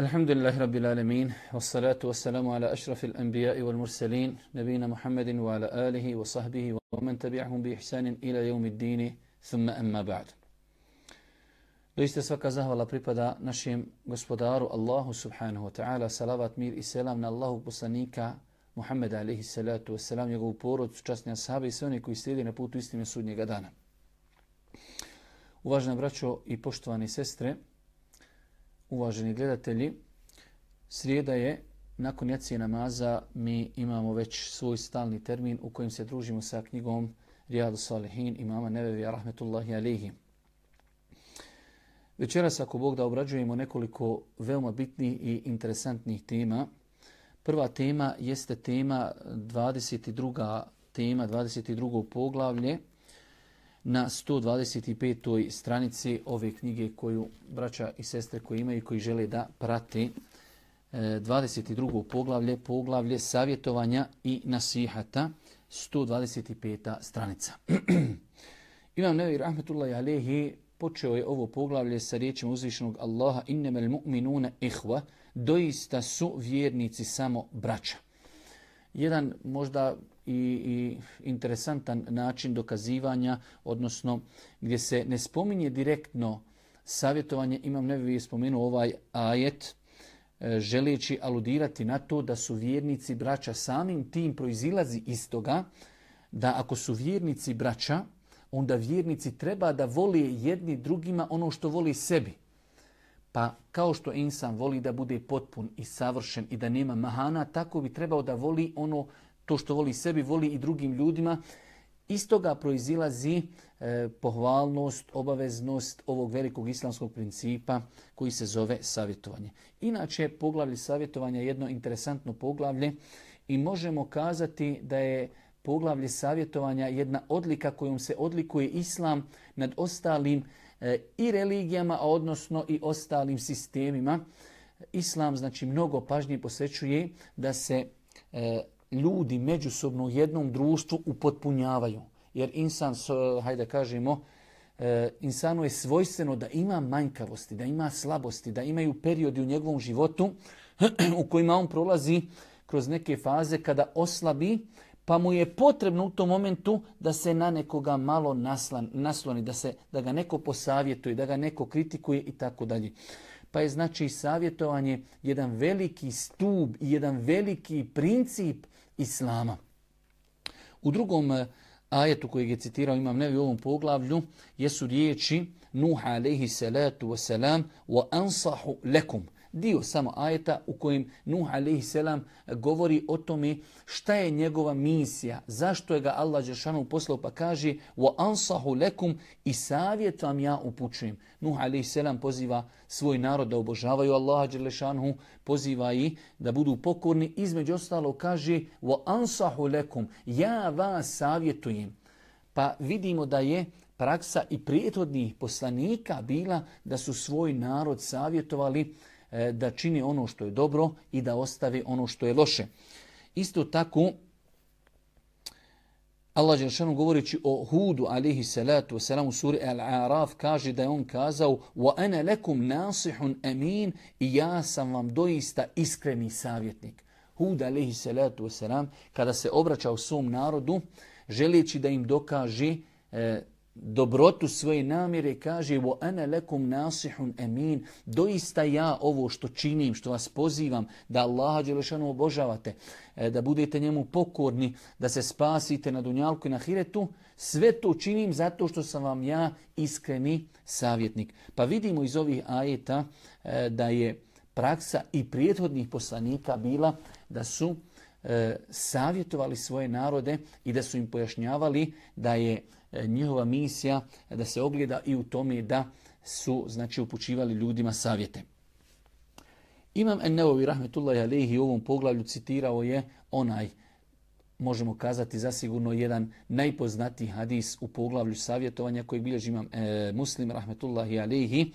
الحمد لله رب العالمين والصلاة والسلام على أشرف الأنبياء والمرسلين نبينا محمد وعلى آله وصحبه ومن تبعهم بإحسان إلى يوم الدين ثم أما بعد Doista svaka zahvala pripada našem gospodaru Allahu subhanahu wa ta'ala, salavat, mir i selam na Allahu poslanika Muhammeda alaihi salatu wasalam, njegovu porodcu, časnija sahabe i sve oni koji slijedi na putu istine sudnjega dana. Uvažena braćo i poštovani sestre, uvaženi gledatelji, srijeda je, nakon jacije namaza, mi imamo već svoj stalni termin u kojem se družimo sa knjigom Rijadu Salihin imama Nevevija rahmetullahi alihi. Večeras, ako Bog da obrađujemo nekoliko veoma bitnih i interesantnih tema. Prva tema jeste tema 22. tema, 22. poglavlje na 125. stranici ove knjige koju braća i sestre koji imaju i koji žele da prati 22. poglavlje, poglavlje savjetovanja i nasihata, 125. stranica. Imam Nevi Rahmetullahi Alehi počeo je ovo poglavlje sa riječima uzvišenog Allaha innemel mu'minuna ihva, doista su vjernici samo braća. Jedan možda i, i interesantan način dokazivanja, odnosno gdje se ne spominje direktno savjetovanje, imam ne bi spomenuo ovaj ajet, e, želeći aludirati na to da su vjernici braća samim tim proizilazi iz toga, da ako su vjernici braća, onda vjernici treba da voli jedni drugima ono što voli sebi. Pa kao što insan voli da bude potpun i savršen i da nema mahana, tako bi trebao da voli ono to što voli sebi, voli i drugim ljudima. Iz toga proizilazi e, pohvalnost, obaveznost ovog velikog islamskog principa koji se zove savjetovanje. Inače, poglavlje savjetovanja je jedno interesantno poglavlje i možemo kazati da je poglavlje savjetovanja jedna odlika kojom se odlikuje islam nad ostalim e, i religijama, a odnosno i ostalim sistemima. Islam znači mnogo pažnje posvećuje da se e, ljudi međusobno u jednom društvu upotpunjavaju. Jer insan, hajde kažemo, e, insanu je svojstveno da ima manjkavosti, da ima slabosti, da imaju periodi u njegovom životu u kojima on prolazi kroz neke faze kada oslabi, pa mu je potrebno u tom momentu da se na nekoga malo naslan, nasloni, da, se, da ga neko posavjetuje, da ga neko kritikuje i tako dalje. Pa je znači savjetovanje jedan veliki stub i jedan veliki princip Islama. U drugom eh, ajetu kojeg je citirao Imam Nevi u ovom poglavlju jesu riječi Nuh alaihi salatu wasalam wa ansahu lekum dio samo ajeta u kojem Nuh a.s. govori o tome šta je njegova misija, zašto je ga Allah Đeršanu poslao pa kaže ansahu lekum i savjet vam ja upućujem. Nuh a.s. poziva svoj narod da obožavaju Allaha Đeršanu, poziva ih da budu pokorni, između ostalo kaže ansahu lekum, ja vas savjetujem. Pa vidimo da je praksa i prijetodnih poslanika bila da su svoj narod savjetovali da čini ono što je dobro i da ostavi ono što je loše. Isto tako, Allah Đelšanu govoreći o Hudu alihi salatu wasalam u suri Al-Araf kaže da je on kazao ana lekum nasihun amin i ja sam vam doista iskreni savjetnik. Hud alihi salatu wasalam kada se obraća u svom narodu želeći da im dokaže e, dobrotu svoje namjere kaže wa ana lakum nasihun amin. Doista ja ovo što činim što vas pozivam da Allaha dželešanu obožavate e, da budete njemu pokorni da se spasite na dunjalku i na hiretu sve to činim zato što sam vam ja iskreni savjetnik. Pa vidimo iz ovih ajeta e, da je praksa i prijethodnih poslanika bila da su e, savjetovali svoje narode i da su im pojašnjavali da je njihova misija da se ogleda i u tome da su znači upućivali ljudima savjete. Imam Enneovi rahmetullahi alihi u ovom poglavlju citirao je onaj možemo kazati zasigurno jedan najpoznatiji hadis u poglavlju savjetovanja koji bilježi imam e, muslim rahmetullahi alihi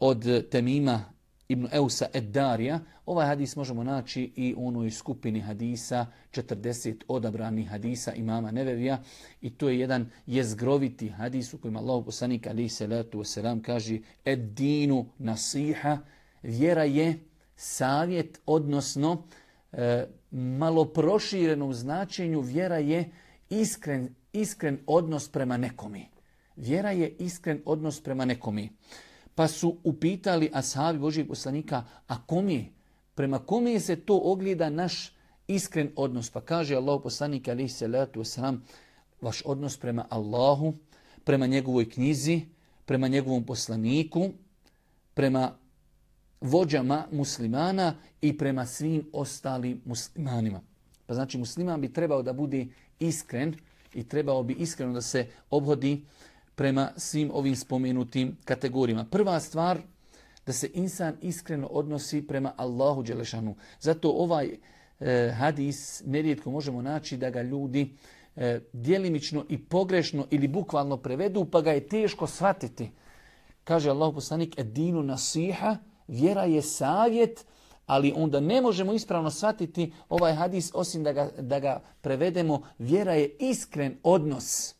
od Temima Ibn Eusa Eddarija. Ovaj hadis možemo naći i u onoj skupini hadisa, 40 odabranih hadisa imama Nevevija. I to je jedan jezgroviti hadis u kojem Allah poslanik ali se letu wasalam kaže Ed dinu nasiha, vjera je savjet, odnosno e, malo proširenom značenju vjera je iskren, iskren odnos prema nekomi. Vjera je iskren odnos prema nekomi. Pa su upitali ashabi Božijeg poslanika, a kom je? Prema kome se to ogleda naš iskren odnos? Pa kaže Allah poslanik alaih salatu wasalam, vaš odnos prema Allahu, prema njegovoj knjizi, prema njegovom poslaniku, prema vođama muslimana i prema svim ostalim muslimanima. Pa znači musliman bi trebao da bude iskren i trebao bi iskreno da se obhodi prema svim ovim spomenutim kategorijama. Prva stvar, da se insan iskreno odnosi prema Allahu Đelešanu. Zato ovaj e, hadis nerijetko možemo naći da ga ljudi e, djelimično i pogrešno ili bukvalno prevedu, pa ga je teško shvatiti. Kaže Allah poslanik, edinu nasiha, vjera je savjet, ali onda ne možemo ispravno shvatiti ovaj hadis osim da ga, da ga prevedemo. Vjera je iskren odnos.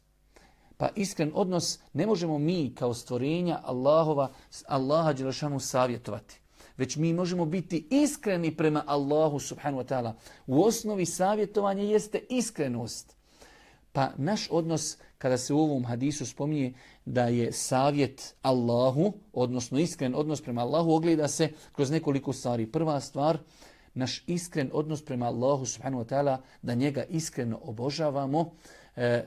Pa iskren odnos ne možemo mi kao stvorenja Allahova, Allaha Đelešanu savjetovati. Već mi možemo biti iskreni prema Allahu subhanu wa ta'ala. U osnovi savjetovanja jeste iskrenost. Pa naš odnos kada se u ovom hadisu spominje da je savjet Allahu, odnosno iskren odnos prema Allahu, ogleda se kroz nekoliko stvari. Prva stvar, naš iskren odnos prema Allahu subhanahu wa ta'ala, da njega iskreno obožavamo,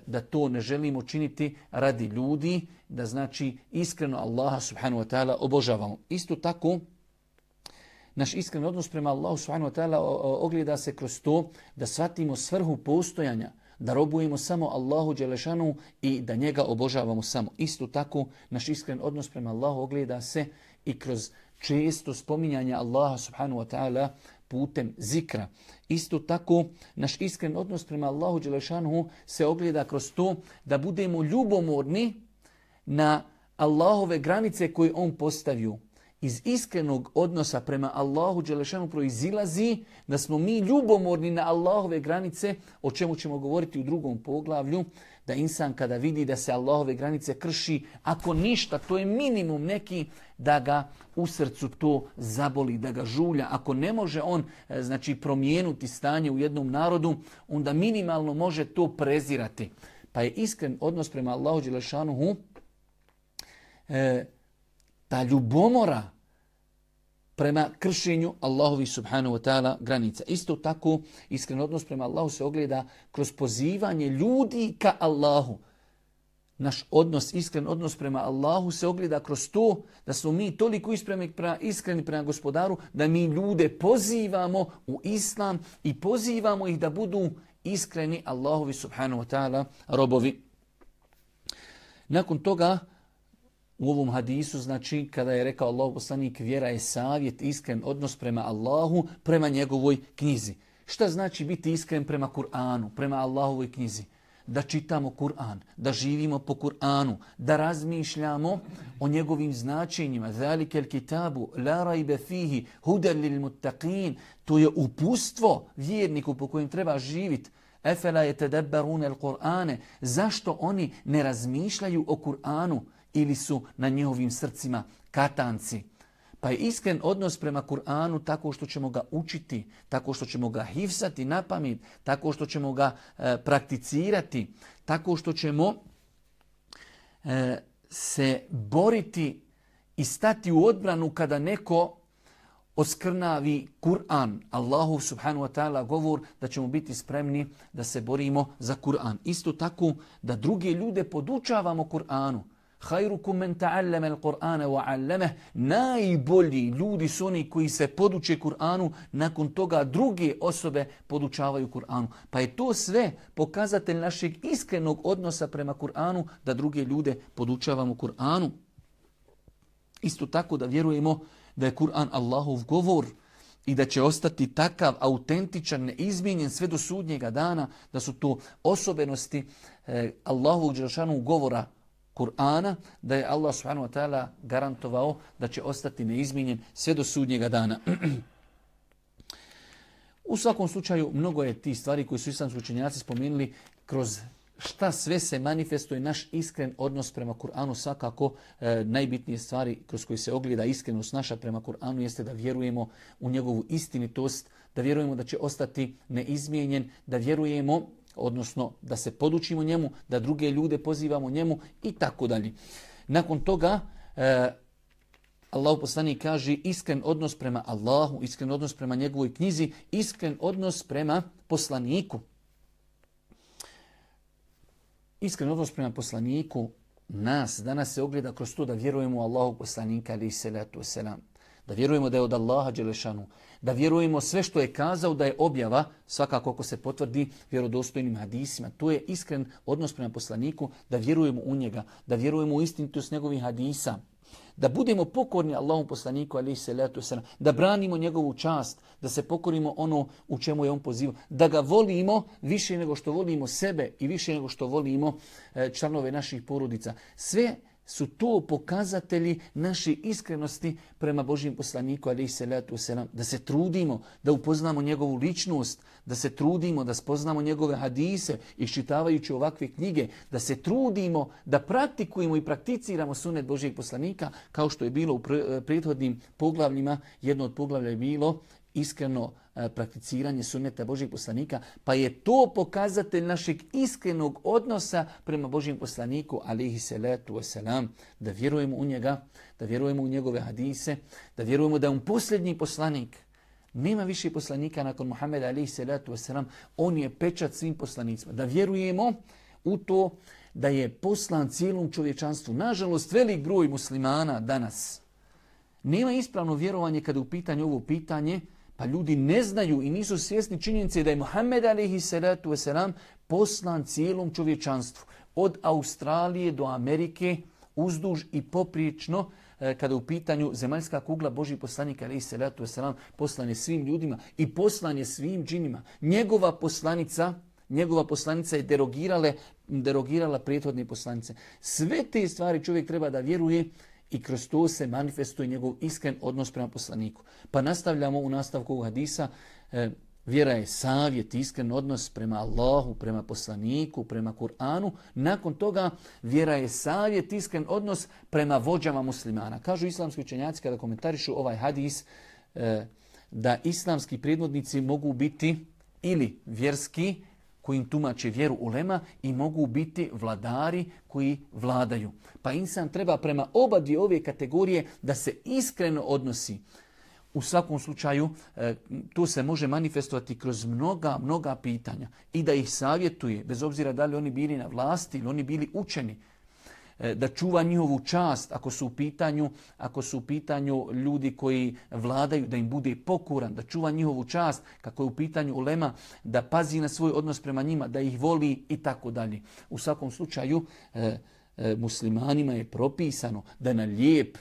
da to ne želimo činiti radi ljudi, da znači iskreno Allaha subhanahu wa ta'ala obožavamo. Isto tako, naš iskren odnos prema Allahu subhanahu wa ta'ala ogleda se kroz to da shvatimo svrhu postojanja, da robujemo samo Allahu Đelešanu i da njega obožavamo samo. Isto tako, naš iskren odnos prema Allahu ogleda se i kroz često spominjanje Allaha subhanahu wa ta'ala putem zikra. Isto tako, naš iskren odnos prema Allahu Đelešanu se ogleda kroz to da budemo ljubomorni na Allahove granice koje on postavio iz iskrenog odnosa prema Allahu Đelešanu proizilazi da smo mi ljubomorni na Allahove granice, o čemu ćemo govoriti u drugom poglavlju, da insan kada vidi da se Allahove granice krši, ako ništa, to je minimum neki da ga u srcu to zaboli, da ga žulja. Ako ne može on e, znači promijenuti stanje u jednom narodu, onda minimalno može to prezirati. Pa je iskren odnos prema Allahu Đelešanuhu e, ta ljubomora prema kršenju Allahovi subhanahu wa ta'ala granica. Isto tako, iskren odnos prema Allahu se ogleda kroz pozivanje ljudi ka Allahu. Naš odnos, iskren odnos prema Allahu se ogleda kroz to da smo mi toliko iskreni prema, gospodaru da mi ljude pozivamo u islam i pozivamo ih da budu iskreni Allahovi subhanahu wa ta'ala robovi. Nakon toga, u ovom hadisu, znači kada je rekao Allah poslanik, vjera je savjet, iskren odnos prema Allahu, prema njegovoj knjizi. Šta znači biti iskren prema Kur'anu, prema Allahovoj knjizi? Da čitamo Kur'an, da živimo po Kur'anu, da razmišljamo o njegovim značenjima. Zalike kitabu, la rajbe fihi, hudar lil muttaqin. To je upustvo vjerniku po kojem treba živiti. Efela je tedabbarune Kur'ane. Zašto oni ne razmišljaju o Kur'anu? Ili su na njihovim srcima katanci. Pa je iskren odnos prema Kur'anu tako što ćemo ga učiti, tako što ćemo ga hifsati na pamet, tako što ćemo ga e, prakticirati, tako što ćemo e, se boriti i stati u odbranu kada neko oskrnavi Kur'an, Allahu subhanahu wa ta'ala govor da ćemo biti spremni da se borimo za Kur'an. Isto tako da druge ljude podučavamo Kur'anu. Hajrukum men ta'allama al-Qur'ana wa 'allamah. Najbolji ljudi su oni koji se poduče Kur'anu, nakon toga druge osobe podučavaju Kur'anu. Pa je to sve pokazatelj našeg iskrenog odnosa prema Kur'anu, da druge ljude podučavamo Kur'anu. Isto tako da vjerujemo da je Kur'an Allahov govor i da će ostati takav autentičan, neizmijenjen sve do sudnjega dana, da su to osobenosti eh, Allahovog govora Kur'ana, da je Allah subhanahu wa ta'ala garantovao da će ostati neizmijenjen sve do sudnjega dana. U svakom slučaju, mnogo je ti stvari koji su islamski učenjaci spomenuli kroz šta sve se manifestuje naš iskren odnos prema Kur'anu, svakako e, najbitnije stvari kroz koje se ogleda iskrenost naša prema Kur'anu jeste da vjerujemo u njegovu istinitost, da vjerujemo da će ostati neizmijenjen, da vjerujemo odnosno da se podučimo njemu, da druge ljude pozivamo njemu i tako dalje. Nakon toga e, Allah poslanik kaže iskren odnos prema Allahu, iskren odnos prema njegovoj knjizi, iskren odnos prema poslaniku. Iskren odnos prema poslaniku nas danas se ogleda kroz to da vjerujemo u Allahu poslanika ali salatu wasalam. Da vjerujemo da je od Allaha Đelešanu. Da vjerujemo sve što je kazao da je objava, svakako ako se potvrdi vjerodostojnim hadisima. To je iskren odnos prema poslaniku, da vjerujemo u njega, da vjerujemo u istinitost njegovih hadisa da budemo pokorni Allahom poslaniku salatu wasalam, da branimo njegovu čast, da se pokorimo ono u čemu je on pozivao, da ga volimo više nego što volimo sebe i više nego što volimo e, članove naših porodica. Sve su to pokazatelji naše iskrenosti prema Božijem poslaniku, ali se selam, da se trudimo, da upoznamo njegovu ličnost, da se trudimo, da spoznamo njegove hadise, iščitavajući ovakve knjige, da se trudimo, da praktikujemo i prakticiramo sunet Božijeg poslanika, kao što je bilo u prethodnim poglavljima. Jedno od poglavlja je bilo iskreno e, prakticiranje sunneta Božih poslanika, pa je to pokazatelj našeg iskrenog odnosa prema Božjem poslaniku, alihi salatu wasalam, da vjerujemo u njega, da vjerujemo u njegove hadise, da vjerujemo da je on posljednji poslanik. Nema više poslanika nakon Muhammeda alihi salatu wasalam, on je pečat svim poslanicima. Da vjerujemo u to da je poslan cijelom čovječanstvu. Nažalost, velik broj muslimana danas nema ispravno vjerovanje kada je u pitanju ovo pitanje, pa ljudi ne znaju i nisu svjesni činjenice da je Muhammed wasalam poslan cijelom čovječanstvu. Od Australije do Amerike, uzduž i popriječno, e, kada u pitanju zemaljska kugla Boži poslanika alaihi salatu poslan je svim ljudima i poslan je svim džinima. Njegova poslanica, njegova poslanica je derogirale, derogirala prethodne poslanice. Sve te stvari čovjek treba da vjeruje i kroz to se manifestuje njegov iskren odnos prema poslaniku. Pa nastavljamo u nastavku ovog hadisa. E, vjera je savjet, iskren odnos prema Allahu, prema poslaniku, prema Kur'anu. Nakon toga vjera je savjet, iskren odnos prema vođama muslimana. Kažu islamski učenjaci kada komentarišu ovaj hadis e, da islamski predvodnici mogu biti ili vjerski koji im tumače vjeru ulema i mogu biti vladari koji vladaju. Pa insan treba prema oba dvije ove kategorije da se iskreno odnosi. U svakom slučaju e, to se može manifestovati kroz mnoga, mnoga pitanja i da ih savjetuje, bez obzira da li oni bili na vlasti ili oni bili učeni. E, da čuva njihovu čast ako su u pitanju, ako su u pitanju ljudi koji vladaju, da im bude pokuran, da čuva njihovu čast, kako je u pitanju ulema, da pazi na svoj odnos prema njima, da ih voli i tako dalje. U svakom slučaju e, e, muslimanima je propisano da na lijep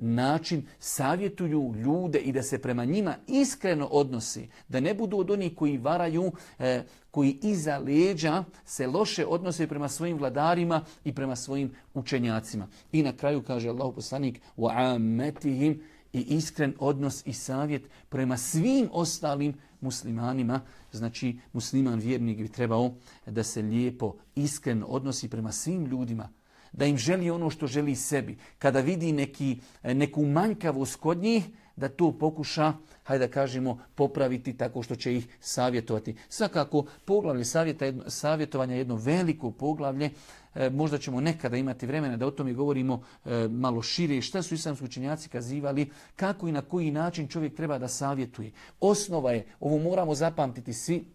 način savjetuju ljude i da se prema njima iskreno odnosi. Da ne budu od onih koji varaju, e, koji iza leđa se loše odnose prema svojim vladarima i prema svojim učenjacima. I na kraju kaže Allah poslanik وَعَمَّتِهِمْ i iskren odnos i savjet prema svim ostalim muslimanima. Znači musliman vjernik bi trebao da se lijepo iskren odnosi prema svim ljudima da im želi ono što želi sebi. Kada vidi neki, neku manjkavost kod njih, da to pokuša, hajde da kažemo, popraviti tako što će ih savjetovati. Svakako, poglavlje savjeta, savjetovanja je jedno veliko poglavlje. E, možda ćemo nekada imati vremena da o tome govorimo e, malo šire. Šta su islamski učenjaci kazivali, kako i na koji način čovjek treba da savjetuje. Osnova je, ovo moramo zapamtiti svi,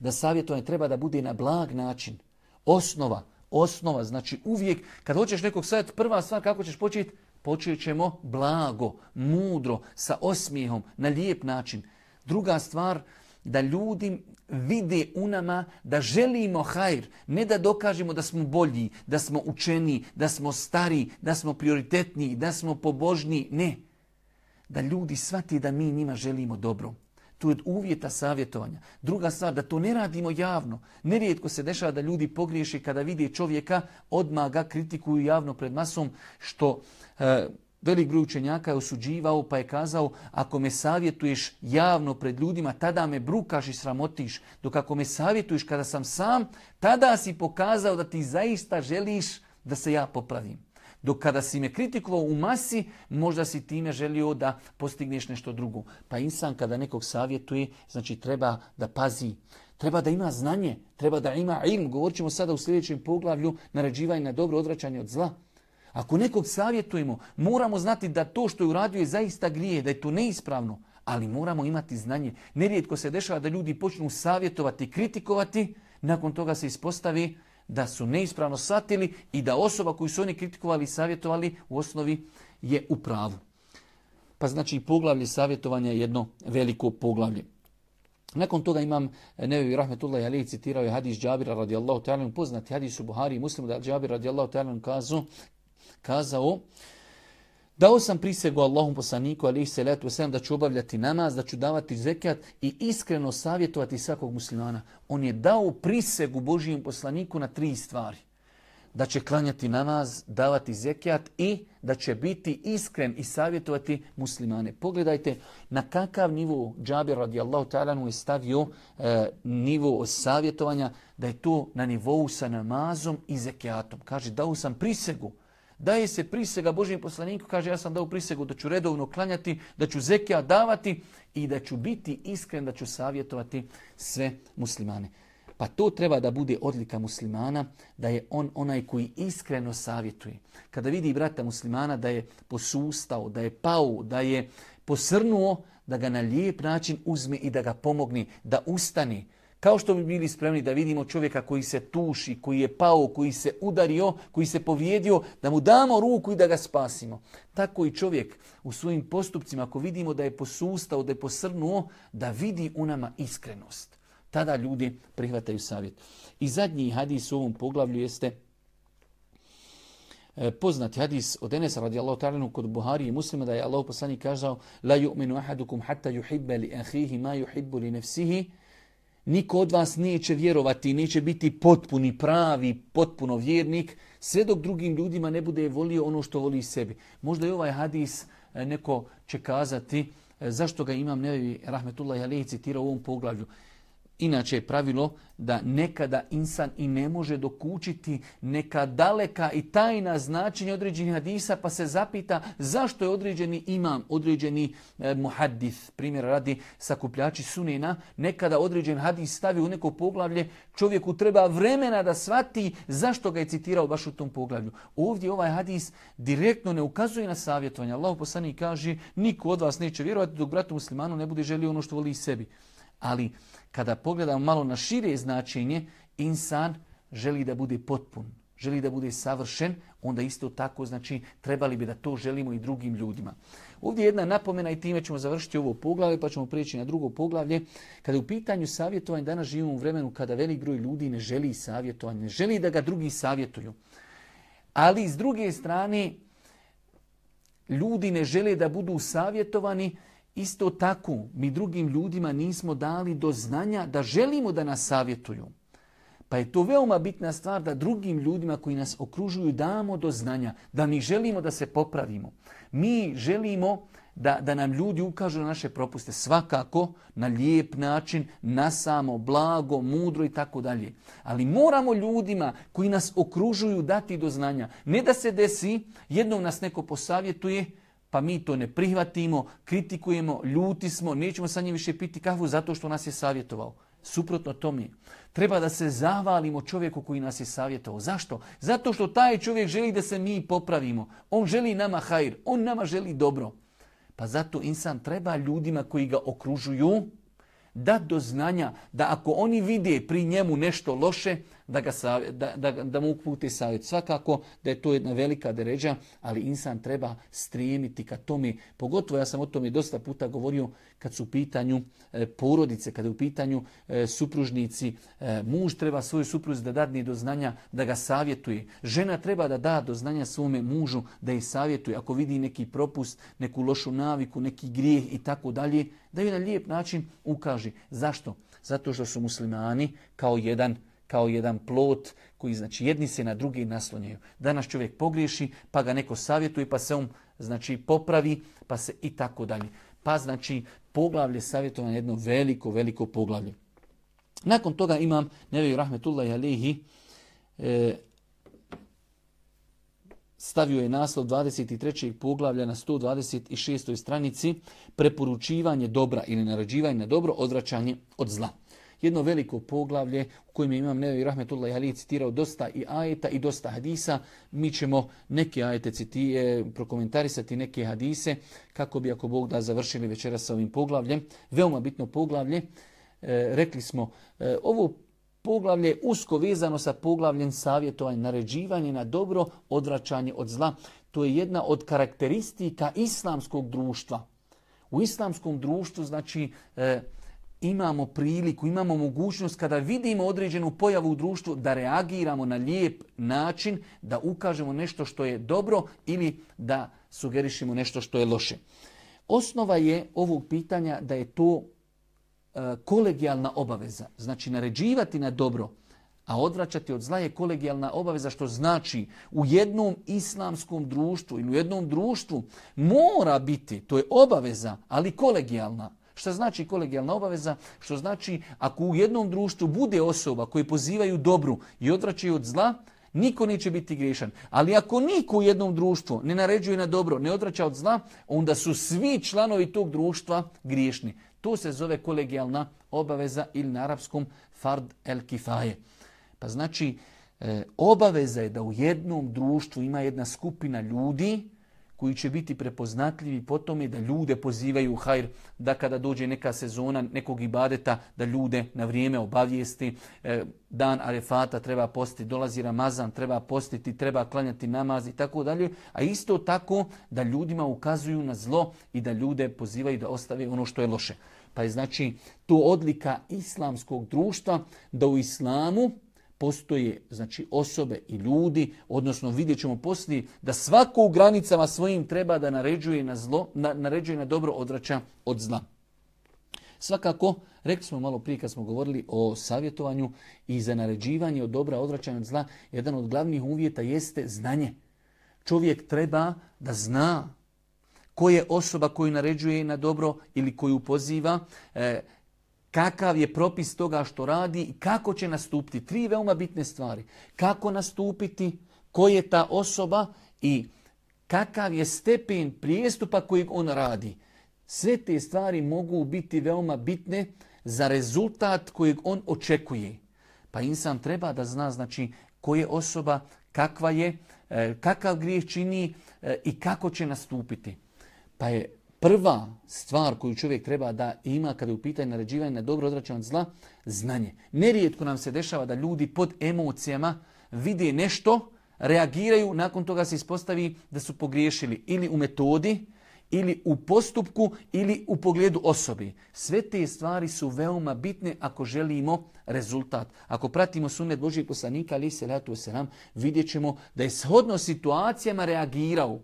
da savjetovanje treba da bude na blag način. Osnova, osnova. Znači uvijek kad hoćeš nekog savjet, prva stvar kako ćeš početi, počet ćemo blago, mudro, sa osmijehom, na lijep način. Druga stvar, da ljudi vide u nama da želimo hajr, ne da dokažemo da smo bolji, da smo učeni, da smo stari, da smo prioritetni, da smo pobožni, ne. Da ljudi shvati da mi njima želimo dobro. Tu je uvjeta savjetovanja. Druga stvar, da to ne radimo javno. Nerijetko se dešava da ljudi pogriješi kada vidi čovjeka, odmah ga kritikuju javno pred masom, što e, Velik broj učenjaka je osuđivao pa je kazao ako me savjetuješ javno pred ljudima, tada me brukaš i sramotiš. Dok ako me savjetuješ kada sam sam, tada si pokazao da ti zaista želiš da se ja popravim. Dok kada si me kritikovao u masi, možda si time želio da postigneš nešto drugo. Pa insan kada nekog savjetuje, znači treba da pazi, treba da ima znanje, treba da ima ilm. Govorit ćemo sada u sljedećem poglavlju naređivanje na dobro odvraćanje od zla. Ako nekog savjetujemo, moramo znati da to što je uradio je zaista grije, da je to neispravno, ali moramo imati znanje. Nerijetko se dešava da ljudi počnu savjetovati, kritikovati, nakon toga se ispostavi da su neispravno shvatili i da osoba koju su oni kritikovali i savjetovali u osnovi je u pravu. Pa znači poglavlje savjetovanja je jedno veliko poglavlje. Nakon toga imam Nevevi Rahmetullahi Ali citirao je hadis Džabira radijallahu ta'ala, poznati hadis u Buhari i muslimu da Džabir radijallahu ta'ala kazu, kazao Dao sam prisegu Allahom poslaniku, ali se letu da ću obavljati namaz, da ću davati zekat i iskreno savjetovati svakog muslimana. On je dao prisegu Božijem poslaniku na tri stvari. Da će klanjati namaz, davati zekat i da će biti iskren i savjetovati muslimane. Pogledajte na kakav nivo Džabir radijallahu ta'ala je stavio e, nivo savjetovanja, da je to na nivou sa namazom i zekatom. Kaže, dao sam prisegu daje se prisega Božijem poslaniku, kaže ja sam dao prisegu da ću redovno klanjati, da ću zekija davati i da ću biti iskren, da ću savjetovati sve muslimane. Pa to treba da bude odlika muslimana, da je on onaj koji iskreno savjetuje. Kada vidi brata muslimana da je posustao, da je pao, da je posrnuo, da ga na lijep način uzme i da ga pomogni, da ustani. Kao što bi bili spremni da vidimo čovjeka koji se tuši, koji je pao, koji se udario, koji se povrijedio, da mu damo ruku i da ga spasimo. Tako i čovjek u svojim postupcima, ako vidimo da je posustao, da je posrnuo, da vidi u nama iskrenost. Tada ljudi prihvataju savjet. I zadnji hadis u ovom poglavlju jeste e, poznati hadis od Enesa radijallahu ta'ala kod Buhari i muslima da je Allah poslanik kazao la yu'minu ahadukum hatta yuhibba li akhihi ma yuhibbu li nafsihi Niko od vas neće vjerovati, neće biti potpuni, pravi, potpuno vjernik, sve dok drugim ljudima ne bude volio ono što voli sebi. Možda je ovaj hadis e, neko će kazati e, zašto ga imam nevi rahmetullahi alihi citirao u ovom poglavlju. Inače je pravilo da nekada insan i ne može dokučiti neka daleka i tajna značenja određenih hadisa pa se zapita zašto je određeni imam, određeni e, muhaddis, primjer radi sakupljači sunena, nekada određen hadis stavi u neko poglavlje, čovjeku treba vremena da shvati zašto ga je citirao baš u tom poglavlju. Ovdje ovaj hadis direktno ne ukazuje na savjetovanje. Allah poslani kaže niko od vas neće vjerovati dok bratu muslimanu ne bude želio ono što voli sebi. Ali kada pogledamo malo na šire značenje, insan želi da bude potpun, želi da bude savršen, onda isto tako znači trebali bi da to želimo i drugim ljudima. Ovdje je jedna napomena i time ćemo završiti ovo poglavlje pa ćemo prijeći na drugo poglavlje. Kada je u pitanju savjetovanja, danas živimo u vremenu kada velik broj ljudi ne želi savjetovanje, ne želi da ga drugi savjetuju. Ali s druge strane, ljudi ne žele da budu savjetovani Isto tako, mi drugim ljudima nismo dali do znanja da želimo da nas savjetuju. Pa je to veoma bitna stvar da drugim ljudima koji nas okružuju damo do znanja, da mi želimo da se popravimo. Mi želimo da, da nam ljudi ukažu na naše propuste svakako na lijep način, na samo, blago, mudro i tako dalje. Ali moramo ljudima koji nas okružuju dati do znanja. Ne da se desi, jednom nas neko posavjetuje, pa mi to ne prihvatimo, kritikujemo, ljuti smo, nećemo sa njim više piti kafu zato što nas je savjetovao. Suprotno tome, treba da se zavalimo čovjeku koji nas je savjetovao. Zašto? Zato što taj čovjek želi da se mi popravimo. On želi nama hajr, on nama želi dobro. Pa zato insan treba ljudima koji ga okružuju da do znanja da ako oni vide pri njemu nešto loše, da, ga savjet, da, da, da mu upute savjet. Svakako da je to jedna velika deređa, ali insan treba strijemiti ka tome. Pogotovo ja sam o tome dosta puta govorio kad su u pitanju e, porodice, kada je u pitanju e, supružnici. E, muž treba svoju supruzi da dadne do znanja, da ga savjetuje. Žena treba da da do znanja svome mužu, da je savjetuje. Ako vidi neki propust, neku lošu naviku, neki grijeh i tako dalje, da je na lijep način ukaži. Zašto? Zato što su muslimani kao jedan kao jedan plot koji znači jedni se na drugi naslonjaju. Danas čovjek pogriješi, pa ga neko savjetuje, pa se on znači popravi, pa se i tako dalje. Pa znači poglavlje savjetovanja jedno veliko, veliko poglavlje. Nakon toga imam Neveju Rahmetullahi Alihi, e, stavio je naslov 23. poglavlja na 126. stranici preporučivanje dobra ili naređivanje na dobro, odvraćanje od zla. Jedno veliko poglavlje u kojem imam Nevi Rahmetullah Ali citirao dosta i ajeta i dosta hadisa. Mi ćemo neke ajete citije, prokomentarisati neke hadise kako bi ako Bog da završili večera sa ovim poglavljem. Veoma bitno poglavlje. E, rekli smo, e, ovo poglavlje usko vezano sa poglavljem savjetovanja, naređivanje na dobro, odvraćanje od zla. To je jedna od karakteristika islamskog društva. U islamskom društvu znači e, imamo priliku, imamo mogućnost kada vidimo određenu pojavu u društvu da reagiramo na lijep način, da ukažemo nešto što je dobro ili da sugerišemo nešto što je loše. Osnova je ovog pitanja da je to E, kolegijalna obaveza. Znači naređivati na dobro, a odvraćati od zla je kolegijalna obaveza što znači u jednom islamskom društvu ili u jednom društvu mora biti, to je obaveza, ali kolegijalna. Šta znači kolegijalna obaveza? Što znači ako u jednom društvu bude osoba koji pozivaju dobru i odvraćaju od zla, niko neće biti griješan. Ali ako niko u jednom društvu ne naređuje na dobro, ne odvraća od zla, onda su svi članovi tog društva griješni. To se zove kolegijalna obaveza ili na arapskom fard el kifaje. Pa znači, e, obaveza je da u jednom društvu ima jedna skupina ljudi koji će biti prepoznatljivi po tome da ljude pozivaju u hajr, da kada dođe neka sezona nekog ibadeta, da ljude na vrijeme obavijesti. E, dan Arefata treba postiti, dolazi Ramazan, treba postiti, treba klanjati namaz i tako dalje. A isto tako da ljudima ukazuju na zlo i da ljude pozivaju da ostave ono što je loše. Pa je znači to odlika islamskog društva da u islamu postoje znači osobe i ljudi, odnosno vidjet ćemo poslije da svako u granicama svojim treba da naređuje na zlo, na, naređuje na dobro odvraća od zla. Svakako, rekli smo malo prije kad smo govorili o savjetovanju i za naređivanje od dobra odvraćanja od zla, jedan od glavnih uvjeta jeste znanje. Čovjek treba da zna ko je osoba koju naređuje na dobro ili koju poziva, e, kakav je propis toga što radi i kako će nastupiti. Tri veoma bitne stvari. Kako nastupiti, ko je ta osoba i kakav je stepen prijestupa kojeg on radi. Sve te stvari mogu biti veoma bitne za rezultat kojeg on očekuje. Pa insan treba da zna znači ko je osoba, kakva je, e, kakav grijeh čini e, i kako će nastupiti. Pa je prva stvar koju čovjek treba da ima kada je u pitanju naređivanja na dobro odvraćanje od zla, znanje. Nerijetko nam se dešava da ljudi pod emocijama vide nešto, reagiraju, nakon toga se ispostavi da su pogriješili ili u metodi, ili u postupku, ili u pogledu osobi. Sve te stvari su veoma bitne ako želimo rezultat. Ako pratimo sunet Božijeg poslanika, ali se ratu vidjet ćemo da je shodno situacijama reagirao.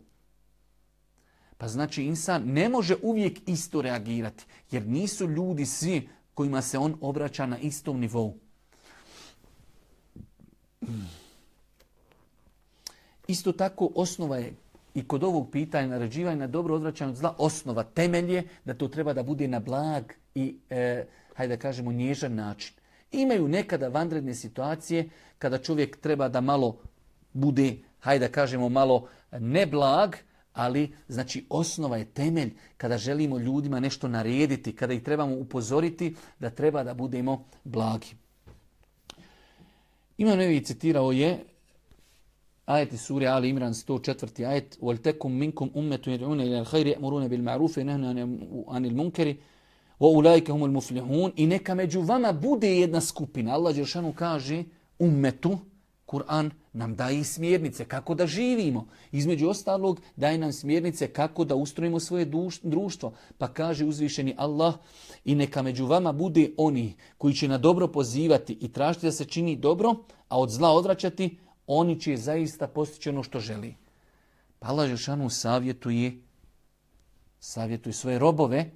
Pa znači insan ne može uvijek isto reagirati, jer nisu ljudi svi kojima se on obraća na istom nivou. Isto tako osnova je i kod ovog pitanja naređivanja na dobro odvraćanje od zla, osnova, temelj je da to treba da bude na blag i, e, hajde da kažemo, nježan način. Imaju nekada vanredne situacije kada čovjek treba da malo bude, hajde da kažemo, malo neblag, ali znači osnova je temelj kada želimo ljudima nešto narediti, kada ih trebamo upozoriti da treba da budemo blagi. Imam Nevi citirao je ajeti suri Ali Imran 104. ajet وَلْتَكُمْ مِنْكُمْ أُمَّةٌ يَدْعُونَ إِلَى الْخَيْرِ يَأْمُرُونَ بِالْمَعْرُوفِ يَنْهَوْنَ عَنِ الْمُنْكَرِ وَأُولَٰئِكَ هُمُ الْمُفْلِحُونَ I neka među vama bude jedna skupina. Allah Đeršanu kaže ummetu, Kur'an nam daje smjernice kako da živimo. Između ostalog daje nam smjernice kako da ustrojimo svoje društvo. Pa kaže uzvišeni Allah i neka među vama bude oni koji će na dobro pozivati i tražiti da se čini dobro, a od zla odvraćati, oni će zaista postići ono što želi. Pa Allah Žešanu savjetuje, savjetuje svoje robove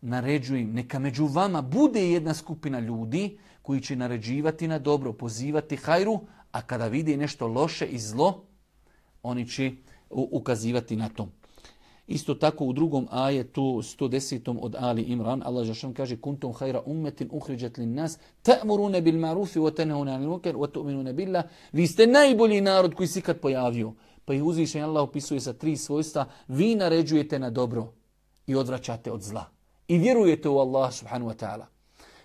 naređujem, neka među vama bude jedna skupina ljudi koji će naređivati na dobro, pozivati hajru, a kada vidi nešto loše i zlo, oni će ukazivati na to. Isto tako u drugom ajetu 110. od Ali Imran Allah Žešan kaže kuntum hajra ummetin uhriđat li nas ta'murune bil marufi wa tanhauna anil munkar wa tu'minuna billah vi ste najbolji narod koji se kad pojavio pa ih uzvišen Allah opisuje sa tri svojstva vi naređujete na dobro i odvraćate od zla i vjerujete u Allah subhanahu wa ta'ala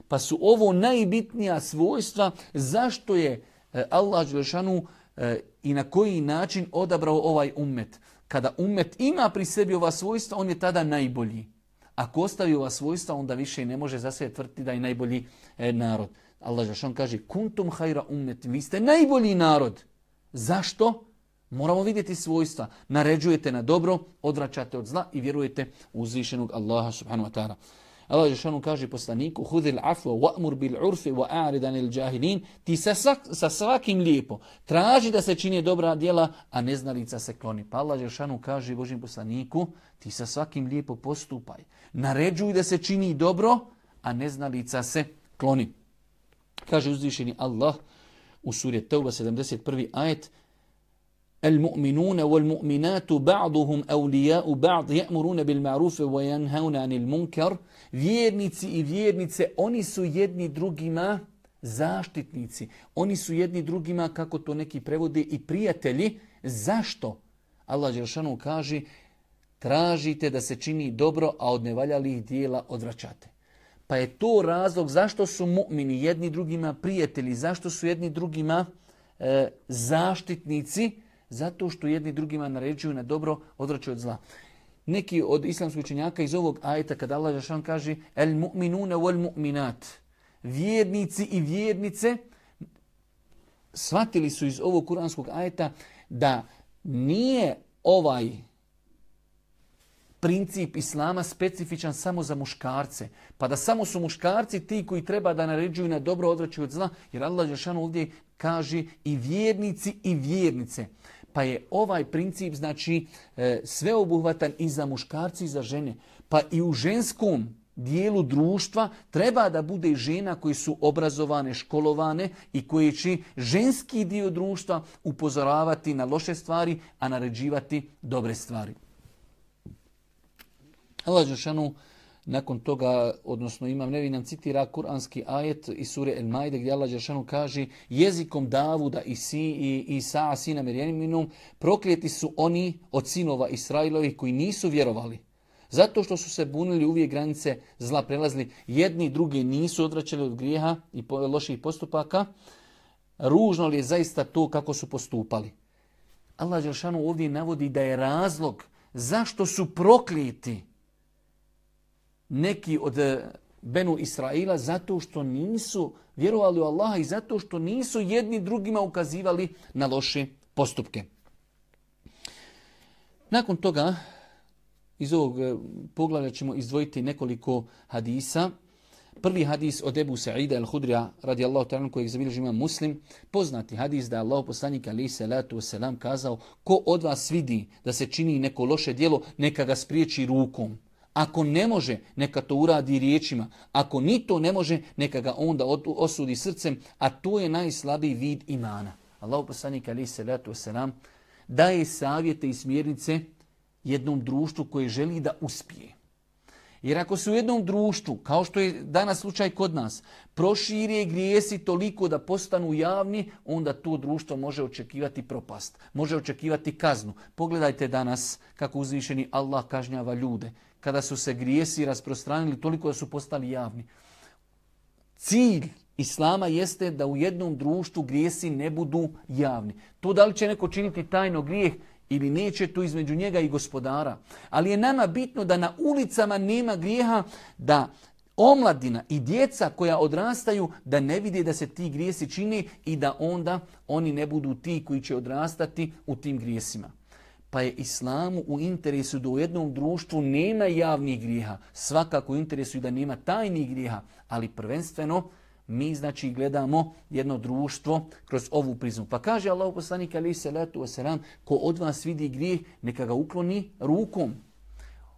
pa su ovo najbitnija svojstva zašto je Allah Žešanu e, i na koji način odabrao ovaj ummet kada umet ima pri sebi ova svojstva, on je tada najbolji. Ako ostavi ova svojstva, onda više ne može za sve tvrti da je najbolji e, narod. Allah Žešan kaže, kuntum hajra umet, vi ste najbolji narod. Zašto? Moramo vidjeti svojstva. Naređujete na dobro, odvraćate od zla i vjerujete u uzvišenog Allaha subhanahu wa ta'ala. Allah Žešanu kaže poslaniku hudil afwa wa'mur bil urfi wa a'rid anil jahilin ti sa, sa svakim lijepo traži da se čini dobra djela a neznalica se kloni. Pa Allah Žešanu kaže Božim poslaniku ti sa svakim lijepo postupaj. Naređuj da se čini dobro a neznalica se kloni. Kaže uzvišeni Allah u suri Tauba 71. ajet المؤمنون والمؤمنات بعضهم أولياء بعض يأمرون بالمعروف وينهون عن المنكر Vjernici i vjernice, oni su jedni drugima zaštitnici. Oni su jedni drugima, kako to neki prevode, i prijatelji. Zašto? Allah Đeršanu kaže, tražite da se čini dobro, a od nevaljalih dijela odvraćate. Pa je to razlog zašto su mu'mini jedni drugima prijatelji, zašto su jedni drugima e, zaštitnici, zato što jedni drugima naređuju na dobro, odvraćaju od zla. Neki od islamskih učenjaka iz ovog ajeta kada Allah Žešan kaže el mu'minune wal mu'minat. Vjernici i vjernice shvatili su iz ovog kuranskog ajeta da nije ovaj princip islama specifičan samo za muškarce. Pa da samo su muškarci ti koji treba da naređuju na dobro odvraćaju od zla. Jer Allah Žešan ovdje kaže i vjernici i vjernice. Pa je ovaj princip znači e, sveobuhvatan i za muškarci i za žene. Pa i u ženskom dijelu društva treba da bude žena koji su obrazovane, školovane i koji će ženski dio društva upozoravati na loše stvari, a naređivati dobre stvari. Allah nakon toga, odnosno imam nevi nam citira kuranski ajet iz sure El Majde gdje Allah Đeršanu kaže jezikom Davuda i, si, i Isa, sina Mirjaniminum, proklijeti su oni od sinova Israilovih koji nisu vjerovali. Zato što su se bunili uvijek granice zla prelazili, jedni drugi nisu odvraćali od grijeha i loših postupaka, ružno li je zaista to kako su postupali. Allah Đeršanu ovdje navodi da je razlog zašto su proklijeti neki od eh, Benu Israila zato što nisu vjerovali u Allaha i zato što nisu jedni drugima ukazivali na loše postupke. Nakon toga, iz ovog eh, poglavlja ćemo izdvojiti nekoliko hadisa. Prvi hadis od Ebu Sa'ida al-Hudrija radijallahu ta'ala kojeg zabilježi ima muslim, poznati hadis da je Allah poslanik ali salatu wasalam kazao ko od vas vidi da se čini neko loše djelo, neka ga spriječi rukom. Ako ne može, neka to uradi riječima. Ako ni to ne može, neka ga onda osudi srcem, a to je najslabiji vid imana. Allah poslanik ali se letu selam daje savjete i smjernice jednom društvu koje želi da uspije. Jer ako se u jednom društvu, kao što je danas slučaj kod nas, proširije grijesi toliko da postanu javni, onda to društvo može očekivati propast, može očekivati kaznu. Pogledajte danas kako uzvišeni Allah kažnjava ljude kada su se grijesi rasprostranili toliko da su postali javni. Cilj Islama jeste da u jednom društvu grijesi ne budu javni. To da li će neko činiti tajno grijeh ili neće, to između njega i gospodara. Ali je nama bitno da na ulicama nema grijeha, da omladina i djeca koja odrastaju da ne vide da se ti grijesi čini i da onda oni ne budu ti koji će odrastati u tim grijesima pa je islamu u interesu da u jednom društvu nema javnih grijeha. Svakako u interesu i da nema tajnih grijeha, ali prvenstveno mi znači gledamo jedno društvo kroz ovu prizmu. Pa kaže Allah poslanik alaihi salatu wasalam, ko od vas vidi grijeh, neka ga ukloni rukom.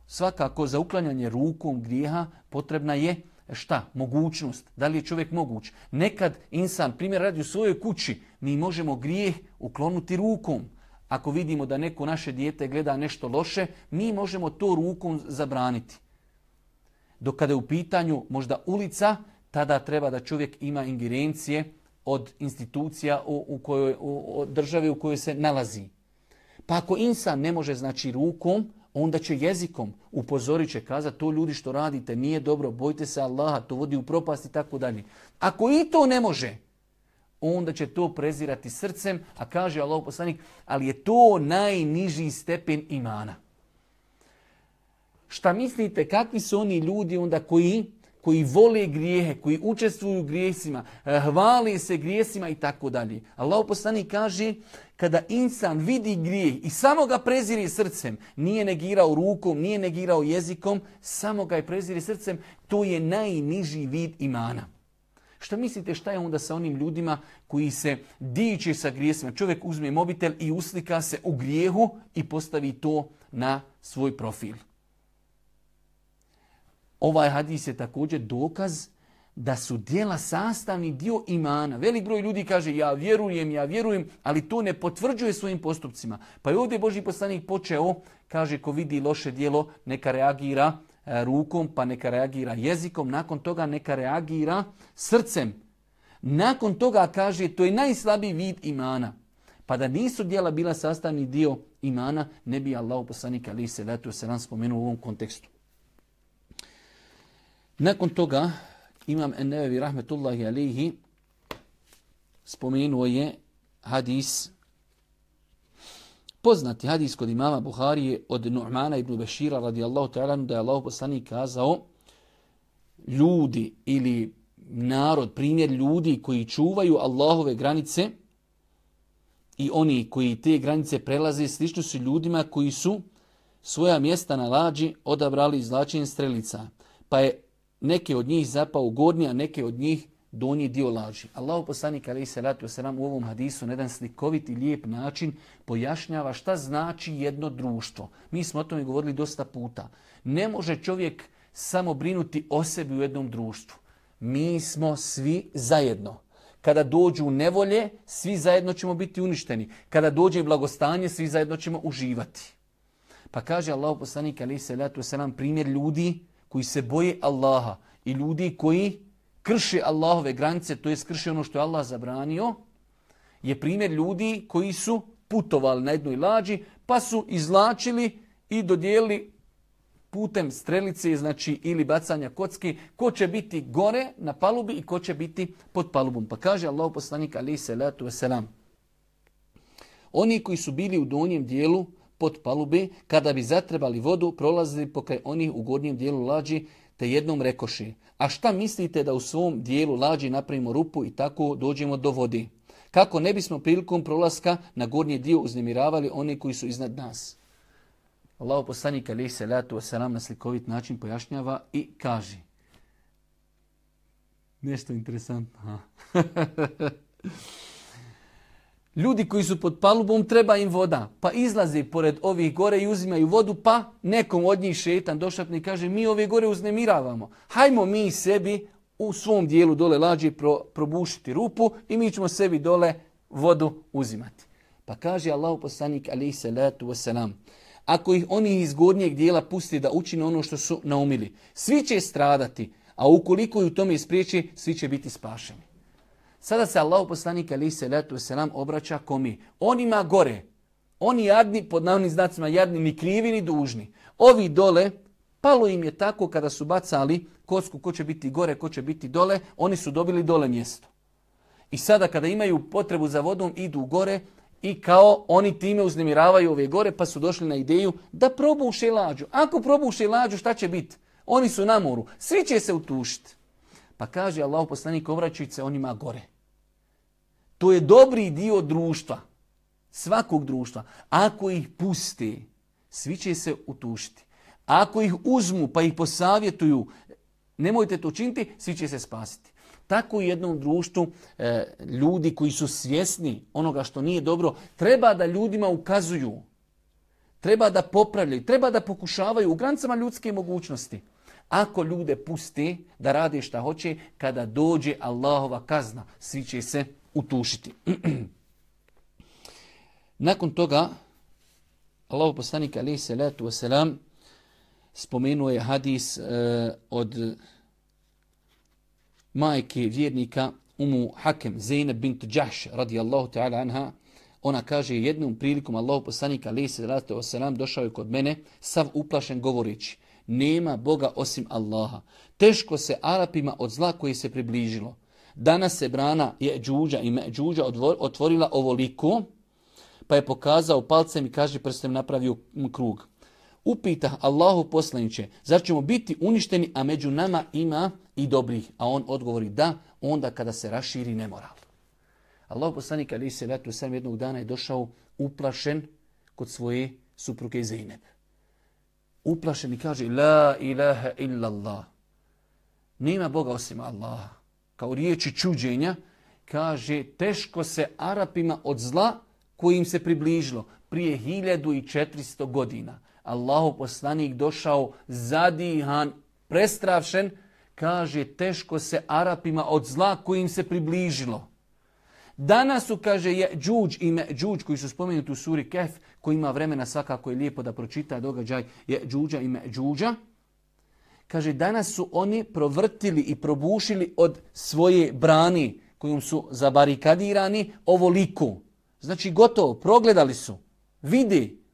svakako za uklanjanje rukom grijeha potrebna je šta? Mogućnost. Da li je čovjek moguć? Nekad insan, primjer radi u svojoj kući, mi možemo grijeh uklonuti rukom. Ako vidimo da neko naše dijete gleda nešto loše, mi možemo to rukom zabraniti. Dok kada je u pitanju možda ulica, tada treba da čovjek ima ingerencije od institucija u, u, kojoj, u, državi u kojoj se nalazi. Pa ako insan ne može znači rukom, onda će jezikom upozorit će, kazati to ljudi što radite nije dobro, bojte se Allaha, to vodi u propast i tako dalje. Ako i to ne može, onda će to prezirati srcem, a kaže Allah poslanik, ali je to najniži stepen imana. Šta mislite, kakvi su oni ljudi onda koji koji vole grijehe, koji učestvuju u grijesima, eh, hvali se grijesima i tako dalje. Allah poslanik kaže, kada insan vidi grijeh i samo ga preziri srcem, nije negirao rukom, nije negirao jezikom, samo ga je preziri srcem, to je najniži vid imana. Šta mislite šta je onda sa onim ljudima koji se diče sa grijesima? Čovjek uzme mobitel i uslika se u grijehu i postavi to na svoj profil. Ovaj hadis je također dokaz da su dijela sastavni dio imana. Velik broj ljudi kaže ja vjerujem, ja vjerujem, ali to ne potvrđuje svojim postupcima. Pa je ovdje Boži poslanik počeo, kaže ko vidi loše dijelo, neka reagira e, rukom, pa neka reagira jezikom, nakon toga neka reagira srcem. Nakon toga kaže to je najslabiji vid imana. Pa da nisu dijela bila sastavni dio imana, ne bi Allah poslanik ali se letu se nam spomenuo u ovom kontekstu. Nakon toga Imam Ennevevi rahmetullahi alihi spomenuo je hadis poznati hadis kod imama Buharije od Nu'mana ibn Bešira radijallahu ta'ala da je Allah poslanik kazao ljudi ili narod, primjer ljudi koji čuvaju Allahove granice i oni koji te granice prelaze slično su ljudima koji su svoja mjesta na lađi odabrali izlačenjem strelica. Pa je neke od njih zapao u gornji, a neke od njih donji dio laži. Allahu poslanik salatu vesselam u ovom hadisu na jedan slikovit i lijep način pojašnjava šta znači jedno društvo. Mi smo o tome govorili dosta puta. Ne može čovjek samo brinuti o sebi u jednom društvu. Mi smo svi zajedno. Kada dođu nevolje, svi zajedno ćemo biti uništeni. Kada dođe blagostanje, svi zajedno ćemo uživati. Pa kaže Allahu poslanik salatu vesselam primjer ljudi koji se boje Allaha i ljudi koji krše Allahove granice, to je krše ono što je Allah zabranio, je primjer ljudi koji su putovali na jednoj lađi, pa su izlačili i dodijelili putem strelice, znači ili bacanja kocki, ko će biti gore na palubi i ko će biti pod palubom. Pa kaže Allah poslanik alaih salatu wasalam. Oni koji su bili u donjem dijelu pod palube, kada bi zatrebali vodu, prolazili pokraj onih u gornjem dijelu lađi, te jednom rekoši, a šta mislite da u svom dijelu lađi napravimo rupu i tako dođemo do vodi? Kako ne bismo prilikom prolaska na gornji dio uznemiravali one koji su iznad nas? Allahu poslanik alaih salatu wasalam na slikovit način pojašnjava i kaže nešto interesantno. Ljudi koji su pod palubom treba im voda, pa izlaze pored ovih gore i uzimaju vodu, pa nekom od njih šetan došapne i kaže mi ove gore uznemiravamo. Hajmo mi sebi u svom dijelu dole lađe pro, probušiti rupu i mi ćemo sebi dole vodu uzimati. Pa kaže Allah poslanik alaihi salatu wasalam, ako ih oni iz gornjeg dijela pusti da učine ono što su naumili, svi će stradati, a ukoliko ju tome ispriječi, svi će biti spašeni. Sada se Allah poslanik ali se letu se nam obraća komi. Onima gore, oni jadni, pod navnim znacima jadni, ni krivi ni dužni. Ovi dole, palo im je tako kada su bacali kocku ko će biti gore, ko će biti dole, oni su dobili dole mjesto. I sada kada imaju potrebu za vodom, idu gore i kao oni time uznemiravaju ove gore, pa su došli na ideju da probuše lađu. Ako probuše lađu, šta će biti? Oni su na moru. Svi će se utušiti. Pa kaže Allah poslanik obraćajući se onima gore. To je dobri dio društva. Svakog društva. Ako ih puste, svi će se utušiti. Ako ih uzmu pa ih posavjetuju, nemojte to učiniti, svi će se spasiti. Tako u jednom društvu e, ljudi koji su svjesni onoga što nije dobro, treba da ljudima ukazuju. treba da popravljaju, treba da pokušavaju u granicama ljudske mogućnosti. Ako ljude pusti da rade šta hoće, kada dođe Allahova kazna, svi će se utušiti. Nakon toga, Allahov poslanik alaihi salatu wasalam spomenuo je hadis e, od majke vjernika Umu Hakem Zeynep bint Đaš radijallahu ta'ala anha. Ona kaže jednom prilikom Allahov poslanik alaihi salatu wasalam došao je kod mene sav uplašen govoreći nema Boga osim Allaha. Teško se Arapima od zla koji se približilo. Danas se brana je džuđa i džuđa otvorila ovoliko, pa je pokazao palcem i kaže prstem napravio krug. Upita Allahu poslaniće, zar ćemo biti uništeni, a među nama ima i dobrih? A on odgovori da, onda kada se raširi nemoral. Allahu poslanik ali se letu sam jednog dana je došao uplašen kod svoje supruge Zeynep. Uplašen i kaže La ilaha illallah. Nema Boga osim Allaha. Kao riječi čuđenja kaže teško se Arapima od zla koji im se približilo prije 1400 godina. Allahu poslanik došao zadihan, prestravšen, kaže teško se Arapima od zla koji im se približilo. Danas su, kaže, je džuđ i džuđ koji su spomenuti u suri Kef, koji ima vremena svakako je lijepo da pročita događaj je džuđa i džuđa. Kaže, danas su oni provrtili i probušili od svoje brani kojom su zabarikadirani liku. Znači gotovo, progledali su. Vidi.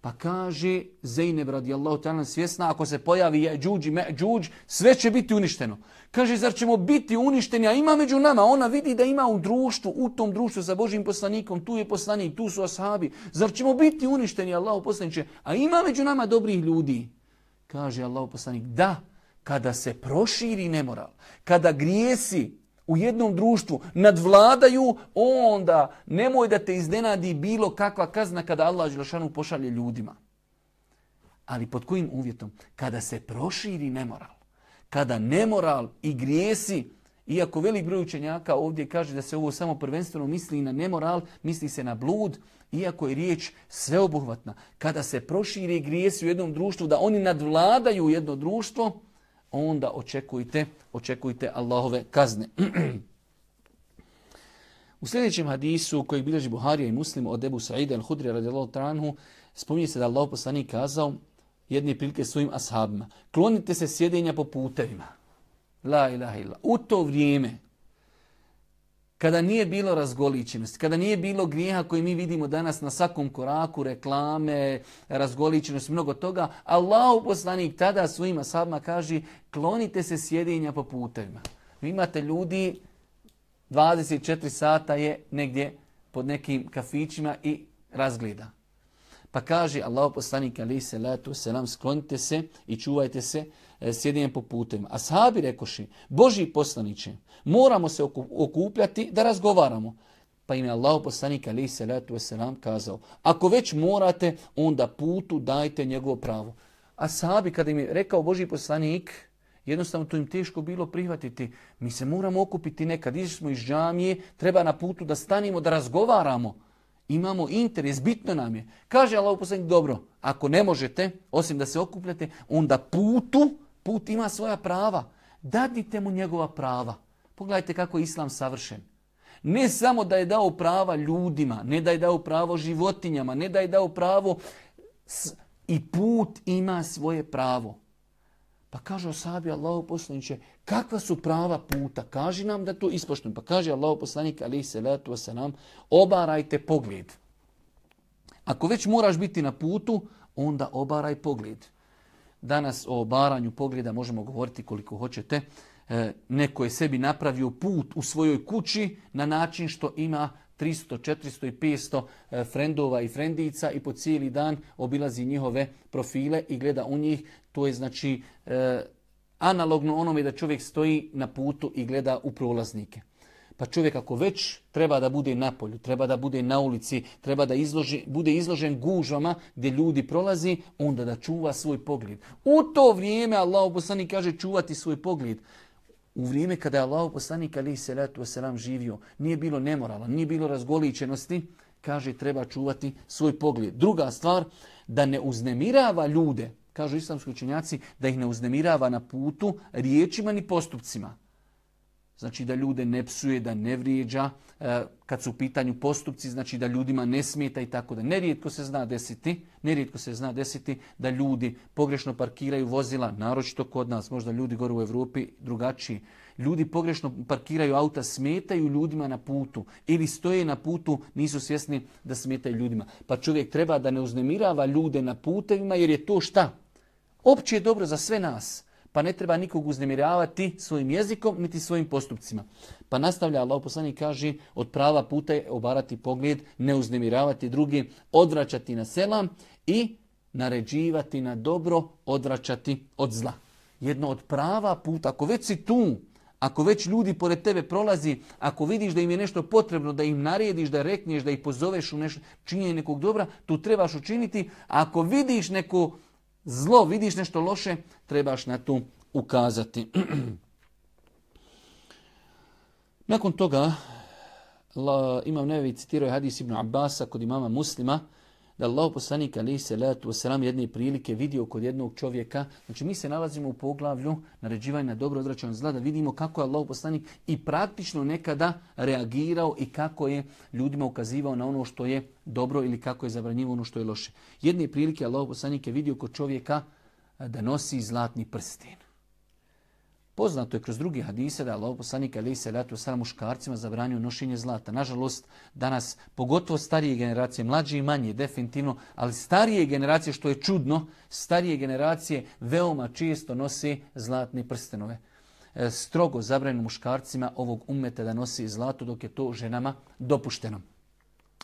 Pa kaže Zeynep radijallahu ta'ala svjesna ako se pojavi džuđ i sve će biti uništeno. Kaže, zar ćemo biti uništeni, a ima među nama. Ona vidi da ima u društvu, u tom društvu sa Božim poslanikom, tu je poslanik, tu su ashabi. Zar ćemo biti uništeni, Allah poslaniče, a ima među nama dobrih ljudi. Kaže Allah poslanik, da, kada se proširi nemoral, kada grijesi u jednom društvu nadvladaju, onda nemoj da te iznenadi bilo kakva kazna kada Allah Želešanu pošalje ljudima. Ali pod kojim uvjetom? Kada se proširi nemoral. Kada nemoral i grijesi, iako velik broj učenjaka ovdje kaže da se ovo samo prvenstveno misli na nemoral, misli se na blud, iako je riječ sveobuhvatna. Kada se proširi grijesi u jednom društvu, da oni nadvladaju jedno društvo, onda očekujte, očekujte Allahove kazne. U sljedećem hadisu koji bilježi Buharija i Muslim od Ebu Sa'ida al-Hudri radijallahu ta'anhu spominje se da Allah poslanik kazao jedne prilike svojim ashabima. Klonite se sjedenja po putevima. La ilaha illa. U to vrijeme kada nije bilo razgoličenosti, kada nije bilo grijeha koji mi vidimo danas na svakom koraku, reklame, razgoličenosti, mnogo toga, Allah poslanik tada svojima sabma kaže klonite se sjedinja po putevima. Vi imate ljudi, 24 sata je negdje pod nekim kafićima i razgleda. Pa kaže Allah poslanik ali se selam sklonite se i čuvajte se sjedinjem po putem. A sahabi rekoši, Boži poslaniće, moramo se okupljati da razgovaramo. Pa im je Allah poslanik ali selam kazao, ako već morate, onda putu dajte njegovo pravo. A sahabi kada im je rekao Boži poslanik, jednostavno to im teško bilo prihvatiti. Mi se moramo okupiti nekad, išli smo iz džamije, treba na putu da stanimo, da razgovaramo. Imamo interes, bitno nam je. Kaže Allah poslanik, dobro, ako ne možete, osim da se okupljate, onda putu Put ima svoja prava. Dadite mu njegova prava. Pogledajte kako je islam savršen. Ne samo da je dao prava ljudima, ne da je dao pravo životinjama, ne da je dao pravo i put ima svoje pravo. Pa kaže o sabi Allahu poslaniče, kakva su prava puta? Kaži nam da to ispoštujem. Pa kaže Allahu poslanik, ali se nam, obarajte pogled. Ako već moraš biti na putu, onda obaraj pogled. Danas o obaranju pogleda možemo govoriti koliko hoćete. E, neko je sebi napravio put u svojoj kući na način što ima 300, 400 i 500 e, frendova i frendica i po cijeli dan obilazi njihove profile i gleda u njih. To je znači e, analogno onome da čovjek stoji na putu i gleda u prolaznike. Pa čovjek ako već treba da bude na polju, treba da bude na ulici, treba da izloži, bude izložen gužvama gdje ljudi prolazi, onda da čuva svoj pogled. U to vrijeme Allah poslanik kaže čuvati svoj pogled. U vrijeme kada je Allah poslanik ali se letu selam živio, nije bilo nemorala, nije bilo razgoličenosti, kaže treba čuvati svoj pogled. Druga stvar, da ne uznemirava ljude, kažu islamski učenjaci, da ih ne uznemirava na putu riječima ni postupcima. Znači da ljude ne psuje, da ne vrijeđa, e, kad su u pitanju postupci, znači da ljudima ne smeta i tako da. Nerijetko se zna desiti, nerijetko se zna desiti da ljudi pogrešno parkiraju vozila, naročito kod nas, možda ljudi gore u Europi drugačiji. Ljudi pogrešno parkiraju auta, smetaju ljudima na putu ili stoje na putu, nisu svjesni da smetaju ljudima. Pa čovjek treba da ne uznemirava ljude na putevima jer je to šta? Opće je dobro za sve nas pa ne treba nikog uznemiravati svojim jezikom niti svojim postupcima. Pa nastavlja Allah poslanik kaže od prava puta je obarati pogled, ne uznemiravati drugi, odvraćati na selam i naređivati na dobro, odvraćati od zla. Jedno od prava puta, ako već si tu, ako već ljudi pored tebe prolazi, ako vidiš da im je nešto potrebno, da im narediš, da rekneš, da ih pozoveš u nešto, činjenje nekog dobra, tu trebaš učiniti. A ako vidiš neko zlo, vidiš nešto loše, trebaš na to ukazati. Nakon toga, imam nevi citirao hadis ibn Abbasa kod imama muslima, da Allah poslanik ali se letu wasalam jedne prilike vidio kod jednog čovjeka. Znači mi se nalazimo u poglavlju naređivanja na dobro odvraćanje zla da vidimo kako je Allah poslanik i praktično nekada reagirao i kako je ljudima ukazivao na ono što je dobro ili kako je zabranjivo ono što je loše. Jedne prilike Allah poslanik je vidio kod čovjeka da nosi zlatni prsten. Poznato je kroz drugi hadise da Allah poslanik ali se letu sada muškarcima zabranio nošenje zlata. Nažalost, danas pogotovo starije generacije, mlađe i manje definitivno, ali starije generacije, što je čudno, starije generacije veoma često nose zlatne prstenove. E, strogo zabranjeno muškarcima ovog umeta da nosi zlato dok je to ženama dopušteno.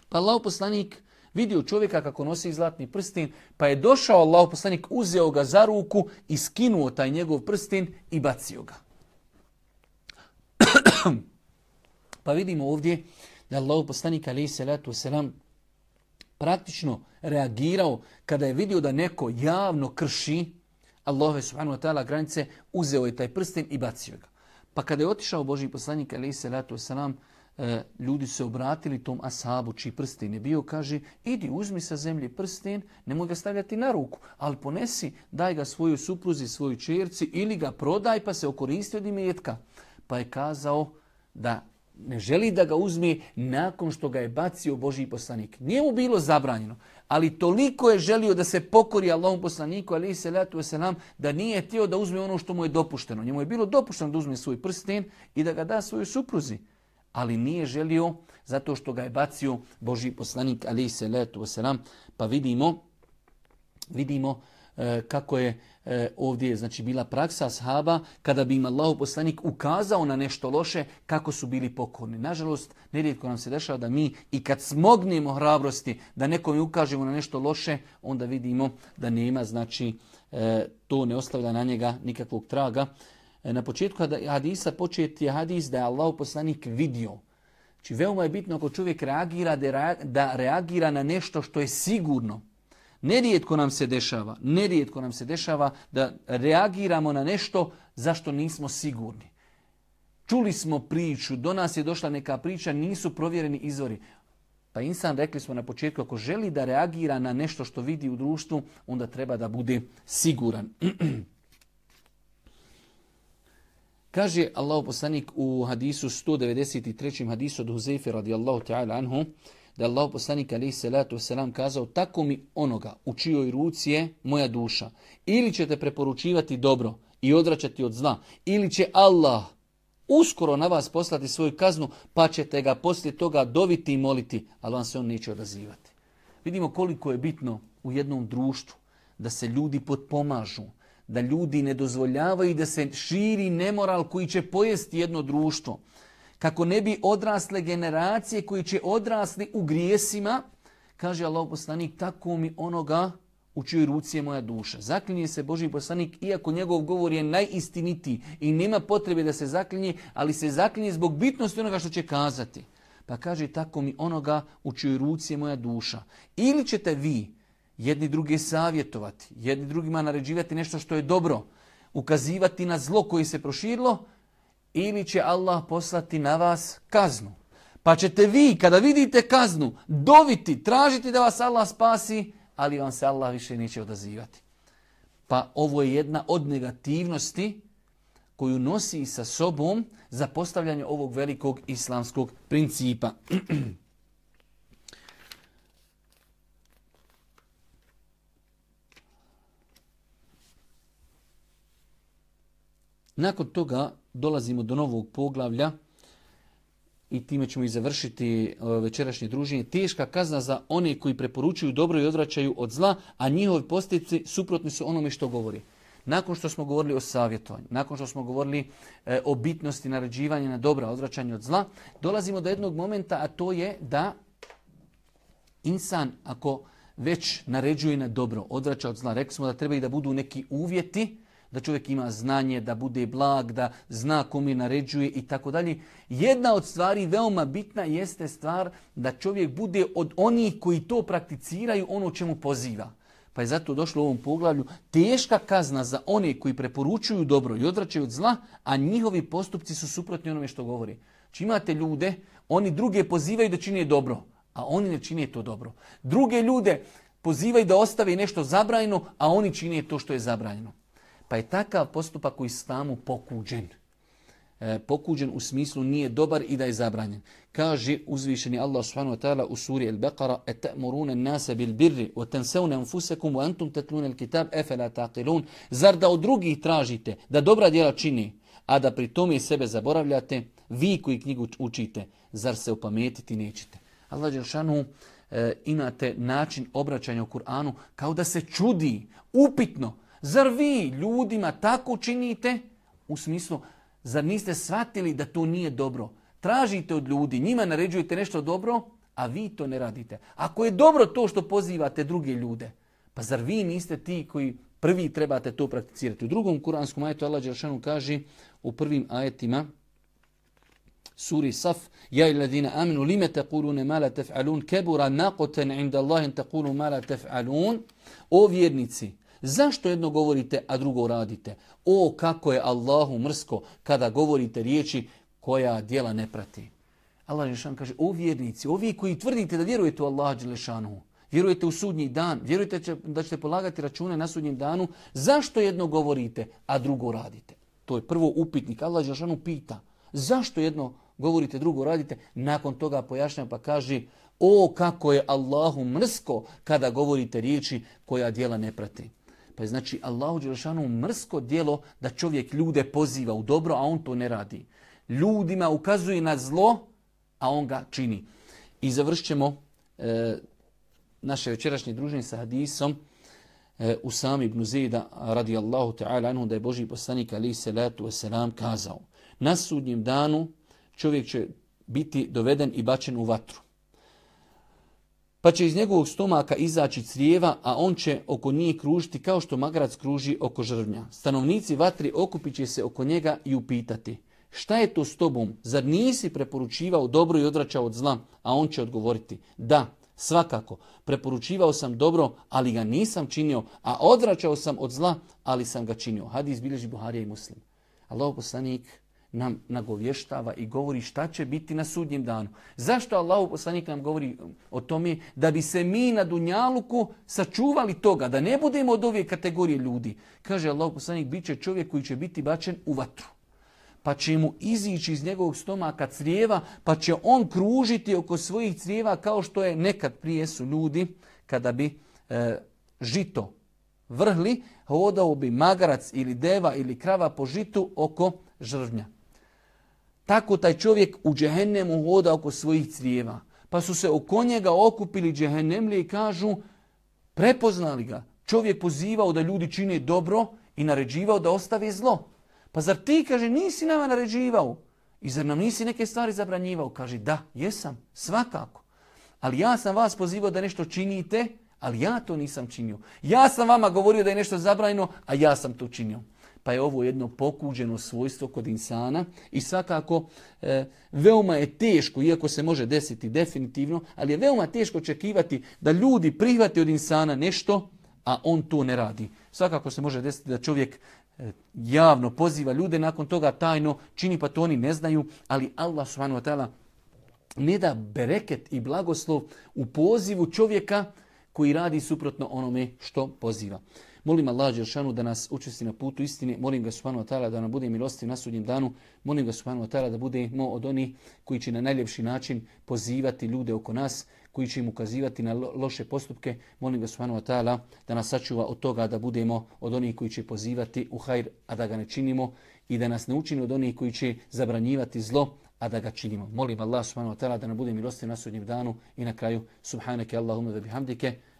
Pa Allah poslanik vidio čovjeka kako nosi zlatni prsten, pa je došao Allah poslanik, uzeo ga za ruku i skinuo taj njegov prsten i bacio ga. pa vidimo ovdje da Allah poslanik alaih salatu wasalam praktično reagirao kada je vidio da neko javno krši Allahove subhanahu wa ta'ala granice, uzeo je taj prsten i bacio ga. Pa kada je otišao Boži poslanik alaih salatu wasalam, ljudi se obratili tom asabu čiji prsten je bio, kaže, idi uzmi sa zemlje prsten, nemoj ga stavljati na ruku, ali ponesi, daj ga svojoj supruzi, svojoj čerci ili ga prodaj pa se okoristi od imetka. Pa je kazao da ne želi da ga uzme nakon što ga je bacio Božji poslanik. Nije mu bilo zabranjeno, ali toliko je želio da se pokori Allahom poslaniku, ali se letu se nam, da nije htio da uzme ono što mu je dopušteno. Njemu je bilo dopušteno da uzme svoj prsten i da ga da svojoj supruzi ali nije želio zato što ga je bacio Boži poslanik ali se letu wasalam. Pa vidimo, vidimo e, kako je e, ovdje znači bila praksa sahaba kada bi im Allahu poslanik ukazao na nešto loše kako su bili pokorni. Nažalost, nerijetko nam se dešava da mi i kad smognemo hrabrosti da nekom ukažemo na nešto loše, onda vidimo da nema, znači e, to ne ostavlja na njega nikakvog traga. E, na početku hadisa počet je hadis da je Allah poslanik vidio. Znači veoma je bitno ako čovjek reagira da reagira na nešto što je sigurno. Nerijetko nam se dešava, nerijetko nam se dešava da reagiramo na nešto zašto nismo sigurni. Čuli smo priču, do nas je došla neka priča, nisu provjereni izvori. Pa insan, rekli smo na početku, ako želi da reagira na nešto što vidi u društvu, onda treba da bude siguran. Kaže Allah poslanik u hadisu 193. hadisu od Huzeyfe radijallahu ta'ala anhu, da je Allah poslanik alaih salatu wasalam kazao, tako mi onoga u čijoj ruci je moja duša. Ili ćete preporučivati dobro i odraćati od zla, ili će Allah uskoro na vas poslati svoju kaznu, pa ćete ga poslije toga doviti i moliti, ali vam se on neće odazivati. Vidimo koliko je bitno u jednom društvu da se ljudi potpomažu, da ljudi ne dozvoljavaju da se širi nemoral koji će pojesti jedno društvo. Kako ne bi odrasle generacije koji će odrasli u grijesima, kaže Allah poslanik, tako mi onoga u čijoj ruci je moja duša. Zaklinje se Boži poslanik, iako njegov govor je najistinitiji i nema potrebe da se zaklinje, ali se zaklinje zbog bitnosti onoga što će kazati. Pa kaže, tako mi onoga u čijoj ruci je moja duša. Ili ćete vi, jedni drugi savjetovati, jedni drugima naređivati nešto što je dobro, ukazivati na zlo koji se proširilo, ili će Allah poslati na vas kaznu. Pa ćete vi, kada vidite kaznu, doviti, tražiti da vas Allah spasi, ali vam se Allah više neće odazivati. Pa ovo je jedna od negativnosti koju nosi sa sobom za postavljanje ovog velikog islamskog principa. Nakon toga dolazimo do novog poglavlja i time ćemo i završiti e, večerašnje druženje. Teška kazna za one koji preporučuju dobro i odvraćaju od zla, a njihovi posljedici suprotni su onome što govori. Nakon što smo govorili o savjetovanju, nakon što smo govorili e, o bitnosti naređivanja na dobra, odvraćanja od zla, dolazimo do jednog momenta, a to je da insan, ako već naređuje na dobro, odvraća od zla, rekli smo da treba i da budu neki uvjeti, da čovjek ima znanje, da bude blag, da zna kom je naređuje i tako dalje. Jedna od stvari veoma bitna jeste stvar da čovjek bude od onih koji to prakticiraju ono čemu poziva. Pa je zato došlo u ovom poglavlju teška kazna za one koji preporučuju dobro i odvraćaju od zla, a njihovi postupci su suprotni onome što govori. Či znači imate ljude, oni druge pozivaju da čine dobro, a oni ne čine to dobro. Druge ljude pozivaju da ostave nešto zabranjeno, a oni čine to što je zabranjeno. Pa je takav postupak u islamu pokuđen. E, pokuđen u smislu nije dobar i da je zabranjen. Kaže uzvišeni Allah subhanahu wa ta'ala u suri Al-Baqara etamuruna nasa bil birri wa tansawna anfusakum wa antum tatluna al-kitab afala taqilun zar da od drugih tražite da dobra djela čini a da pri tome sebe zaboravljate vi koji knjigu učite zar se opametiti nećete Allah dželle e, imate način obraćanja u Kur'anu kao da se čudi upitno Zar vi ljudima tako činite? U smislu, zar niste shvatili da to nije dobro? Tražite od ljudi, njima naređujete nešto dobro, a vi to ne radite. Ako je dobro to što pozivate druge ljude, pa zar vi niste ti koji prvi trebate to prakticirati? U drugom kuranskom ajetu Allah Đeršanu kaže u prvim ajetima suri Saf Ja iladina aminu lime taqulune ma la tef'alun kebura naqoten inda Allahin taqulu ma la tef'alun O vjernici, Zašto jedno govorite, a drugo radite? O, kako je Allahu mrsko kada govorite riječi koja dijela ne prati. Allah Đelešan kaže, o vjernici, ovi koji tvrdite da vjerujete u Allaha Đelešanu, vjerujete u sudnji dan, vjerujete da ćete polagati račune na sudnjem danu, zašto jedno govorite, a drugo radite? To je prvo upitnik. Allah Đelešanu pita, zašto jedno govorite, drugo radite? Nakon toga pojašnjava pa kaže, o kako je Allahu mrsko kada govorite riječi koja dijela ne prati. Pa je znači Allahu Đelešanu mrsko dijelo da čovjek ljude poziva u dobro, a on to ne radi. Ljudima ukazuje na zlo, a on ga čini. I završit ćemo e, naše večerašnje druženje sa hadisom e, Usami ibn Zida radijallahu ta'ala anhu da je Boži poslanik ali se letu wasalam kazao. Na sudnjem danu čovjek će biti doveden i bačen u vatru pa će iz njegovog stomaka izaći crijeva, a on će oko njih kružiti kao što magarac kruži oko žrvnja. Stanovnici vatri okupit će se oko njega i upitati, šta je to s tobom, zar nisi preporučivao dobro i odračao od zla? A on će odgovoriti, da, svakako, preporučivao sam dobro, ali ga nisam činio, a odračao sam od zla, ali sam ga činio. Hadis bilježi Buharija i Muslim. Allah poslanik nam nagovještava i govori šta će biti na sudnjem danu. Zašto Allah poslanik nam govori o tome? Da bi se mi na Dunjaluku sačuvali toga, da ne budemo od ove kategorije ljudi. Kaže Allah poslanik, bit će čovjek koji će biti bačen u vatru. Pa će mu izići iz njegovog stomaka crijeva, pa će on kružiti oko svojih crijeva kao što je nekad prije su ljudi kada bi e, žito vrhli, hodao bi magarac ili deva ili krava po žitu oko žrvnja. Tako taj čovjek u džehennemu hoda oko svojih crijeva. Pa su se oko njega okupili džehennemlije i kažu, prepoznali ga. Čovjek pozivao da ljudi čine dobro i naređivao da ostave zlo. Pa zar ti, kaže, nisi nama naređivao? I zar nam nisi neke stvari zabranjivao? Kaže, da, jesam, svakako. Ali ja sam vas pozivao da nešto činite, ali ja to nisam činio. Ja sam vama govorio da je nešto zabranjeno, a ja sam to činio pa je ovo jedno pokuđeno svojstvo kod insana i svakako e, veoma je teško, iako se može desiti definitivno, ali je veoma teško očekivati da ljudi prihvate od insana nešto, a on to ne radi. Svakako se može desiti da čovjek e, javno poziva ljude, nakon toga tajno čini pa to oni ne znaju, ali Allah subhanahu wa ne da bereket i blagoslov u pozivu čovjeka koji radi suprotno onome što poziva. Molim Allah Đeršanu da nas učesti na putu istine. Molim ga Subhanahu wa ta'ala da nam bude milosti na sudnjem danu. Molim ga Subhanahu wa ta'ala da budemo od onih koji će na najljepši način pozivati ljude oko nas, koji će im ukazivati na loše postupke. Molim ga Subhanahu wa ta'ala da nas sačuva od toga da budemo od onih koji će pozivati u hajr, a da ga ne činimo i da nas ne učini od onih koji će zabranjivati zlo, a da ga činimo. Molim Allah subhanahu wa ta'ala da nam bude milosti na sudnjem danu i na kraju subhanake Allahumma ve bihamdike